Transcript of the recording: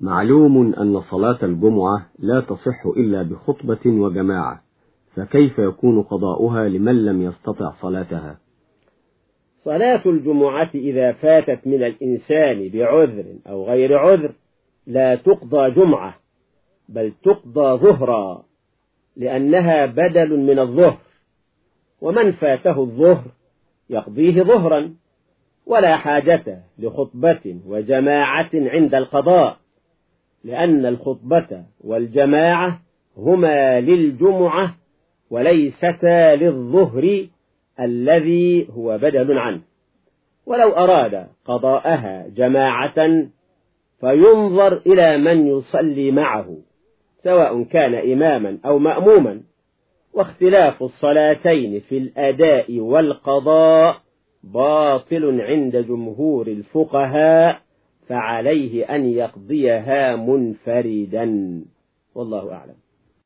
معلوم أن صلاة الجمعة لا تصح إلا بخطبة وجماعة فكيف يكون قضاؤها لمن لم يستطع صلاتها؟ صلاة الجمعة إذا فاتت من الإنسان بعذر أو غير عذر لا تقضى جمعة بل تقضى ظهرا لأنها بدل من الظهر ومن فاته الظهر يقضيه ظهرا ولا حاجة لخطبة وجماعة عند القضاء. لأن الخطبة والجماعة هما للجمعة وليستا للظهر الذي هو بدل عنه. ولو أراد قضاءها جماعة فينظر إلى من يصلي معه سواء كان إماما أو مأموما. واختلاف الصلاتين في الأداء والقضاء باطل عند جمهور الفقهاء. فعليه أن يقضيها منفردا. والله أعلم.